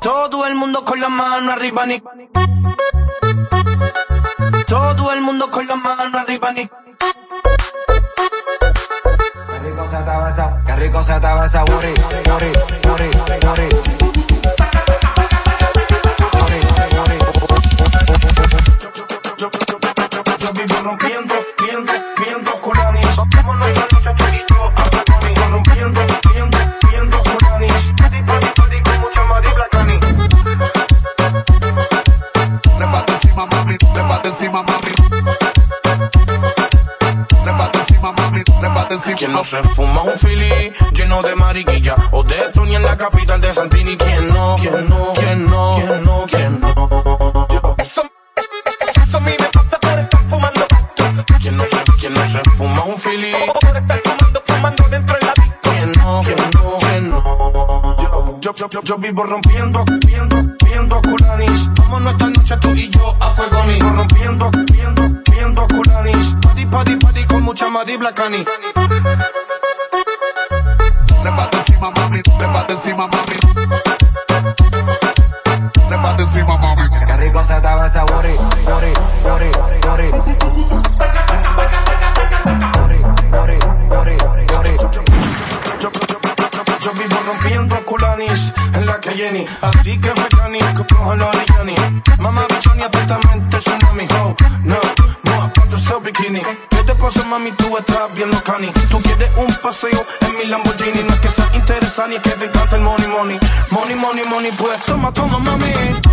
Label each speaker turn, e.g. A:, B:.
A: Todo el mundo con la mano arriba, ni. Todo el mundo con la mano arriba, ni.
B: Qué rico se estaba esa, qué rico se estaba esa booty, booty, booty, booty.
C: Encima, mami. Levanta encima, mami, levanta encima.
A: ¿Quién no se fuma un fili lleno de mariquilla? O de Tony en la capital de Santini. ¿Quién no? ¿Quién no? ¿Quién no? ¿Quién no? ¿Quién no?
D: Eso, eso a mí me pasa por estar fumando.
A: ¿Quién no se, quién no se fuma un fili?
D: Por estar fumando, fumando dentro del la disco.
A: ¿Quién no? ¿Quién no? ¿Quién no? Yo, yo, yo, yo vivo rompiendo, viendo, viendo culanis. Vámonos esta con mucha Mari Blacani.
C: Levanta encima, mami, levanta encima, mami. Levanta encima, mami.
B: Qué rico se estaba esa booty, booty, booty, booty. Booty, booty, booty, booty.
A: Yo, vivo rompiendo culanis en la que Jenny. Así que Fecani, que coja la Ariani. Mamá bichoni atentamente tsunami. Oh, no, no, apago ese bikini. ¿Qué te pasa, mami? Tú estás viendo cani. Tú quieres un paseo en mi Lamborghini. No es que sea interesante es que te encanta el money, money. Money, money, money, pues toma, toma, mami.